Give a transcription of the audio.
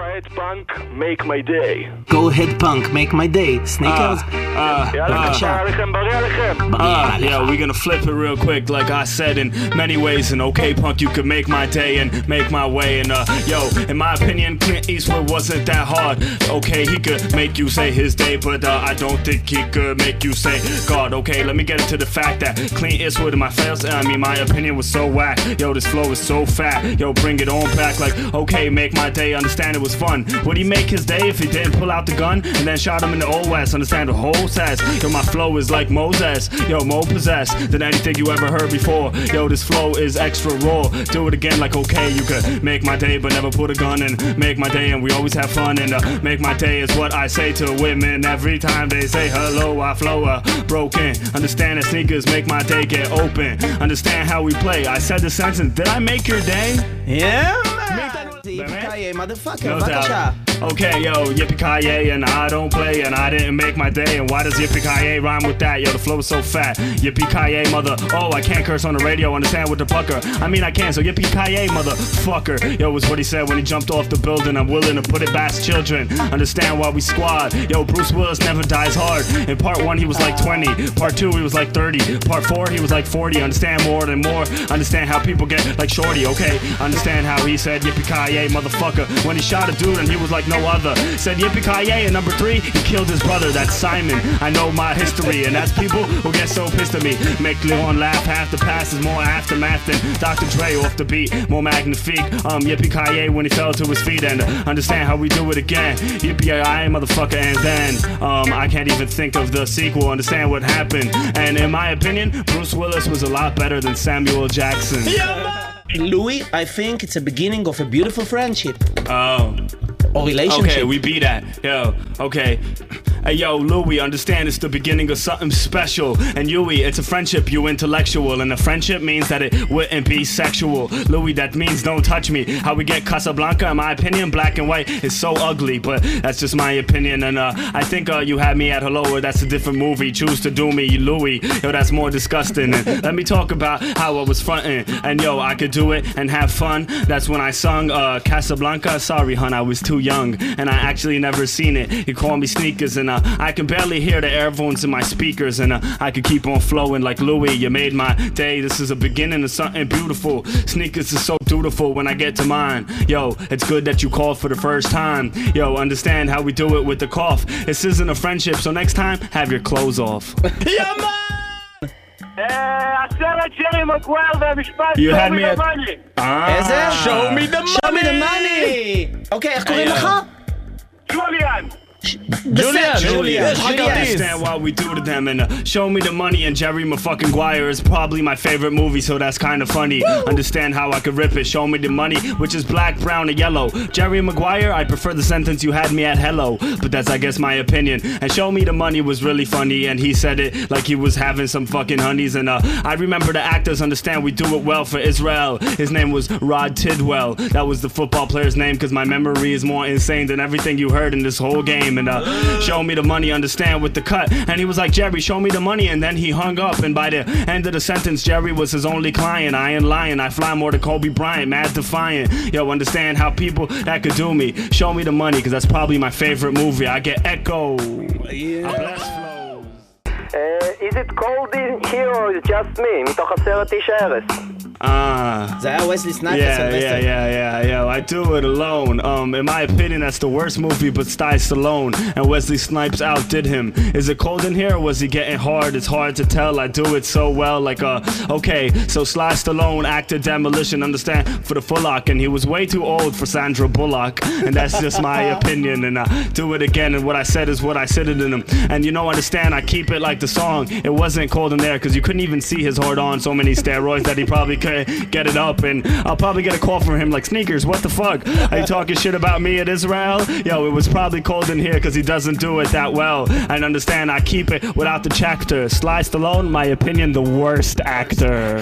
Head punk, make my day. Go ahead, punk, make my day. Sneakers. Uh, uh, uh, yeah, we're gonna flip it real quick, like I said in many ways. And okay, punk, you can make my day and make my way. And uh, yo, in my opinion, Clint Eastwood wasn't that hard. Okay, he could make you say his day, but uh, I don't think he could make you say God. Okay, let me get into the fact that Clint Eastwood and my fails. I mean, my opinion was so whack. Yo, this flow is so fat. Yo, bring it on back. Like, okay, make my day. Understand it was fun. Would he make his day if he didn't pull out the gun and then shot him in the old west? Understand the whole says. Yo, my flow is like Moses. Yo, more possessed than anything you ever heard before. Yo, this flow is extra raw. Do it again, like okay, you could make my day, but never put a gun and make my day, and we always have fun. And uh, make my day is what I say to women every time they say hello. I flow uh, broken. Understand that sneakers make my day get open. Understand how we play. I said the sentence. Did I make your day? Yeah, Make that- זה yippee motherfucker, No בבקשה. Okay, yo, yippee ki and I don't play, and I didn't make my day. And why does yippee ki rhyme with that? Yo, the flow is so fat. Yippee ki mother. Oh, I can't curse on the radio. Understand with the pucker? I mean, I can. So yippee ki motherfucker. Yo, was what he said when he jumped off the building. I'm willing to put it past children. Understand why we squad. Yo, Bruce Willis never dies hard. In part one, he was like 20. Part two, he was like 30. Part four, he was like 40. Understand more than more. Understand how people get like shorty. Okay, understand how he said yippee ki motherfucker when he shot a dude and he was like no other. Said yippee ki and number three, he killed his brother. That's Simon. I know my history, and that's people who get so pissed at me. Make Leon laugh. Half the past is more aftermath than Dr. Dre off the beat. More magnifique. Um, yippee ki when he fell to his feet and understand how we do it again. Yippee ki motherfucker, and then um, I can't even think of the sequel. Understand what happened. And in my opinion, Bruce Willis was a lot better than Samuel Jackson. Louis, I think it's a beginning of a beautiful friendship Oh. Or relationship. Okay, we beat that. Yo, okay. Hey, yo, Louis, understand it's the beginning of something special. And Yui, it's a friendship, you intellectual. And a friendship means that it wouldn't be sexual. Louis, that means don't touch me. How we get Casablanca, in my opinion, black and white is so ugly. But that's just my opinion. And uh, I think uh, you had me at hello, or that's a different movie. Choose to do me, Louis. Yo, that's more disgusting. And let me talk about how I was fronting. And yo, I could do it and have fun. That's when I sung uh, Casablanca. Sorry, hun, I was too young. And I actually never seen it. He called me sneakers, and uh, I can barely hear the airphones in my speakers. And uh, I could keep on flowing like Louis. You made my day. This is a beginning of something beautiful. Sneakers is so dutiful when I get to mine. Yo, it's good that you called for the first time. Yo, understand how we do it with the cough. This isn't a friendship, so next time, have your clothes off. אה, הסרט שלי מגווייר והמשפט You had טומי me at- דמאני. איזה? Show me the Show me the money! אוקיי, איך קוראים Hey, לך? ג'וליאן. Julia, Julia, Julia, Julia. understand why we do to them and uh, show me the money and Jerry Maguire is probably my favorite movie, so that's kind of funny. Woo. Understand how I could rip it? Show me the money, which is black, brown, and yellow. Jerry Maguire, I prefer the sentence you had me at hello, but that's I guess my opinion. And show me the money was really funny, and he said it like he was having some fucking honeys. And uh, I remember the actors understand we do it well for Israel. His name was Rod Tidwell. That was the football player's name, cause my memory is more insane than everything you heard in this whole game And uh, show me the money, understand with the cut. And he was like, Jerry, show me the money. And then he hung up. And by the end of the sentence, Jerry was his only client. I ain't lying. I fly more than Kobe Bryant, mad defiant. Yo, understand how people that could do me. Show me the money because that's probably my favorite movie. I get echo. I bless flows. Uh, is it cold in here or is it just me? מתוך הסרט איש ההרס. Ah. Uh, that Wesley Snipes? Yeah, yeah, yeah, yeah, yeah. I do it alone. Um, in my opinion, that's the worst movie, but Sly Stallone and Wesley Snipes outdid him. Is it cold in here or was he getting hard? It's hard to tell. I do it so well, like uh, okay. So Sly Stallone acted demolition, understand, for the Fullock, and he was way too old for Sandra Bullock, and that's just my opinion. And I do it again, and what I said is what I said it in him. And you know, understand, I keep it like the song. It wasn't cold in there because you couldn't even see his hard on so many steroids that he probably could couldn't get it up. And I'll probably get a call from him like, Sneakers, what the fuck? Are you talking shit about me at Israel? Yo, it was probably cold in here because he doesn't do it that well. And understand, I keep it without the chapter. Sly Stallone, my opinion, the worst actor.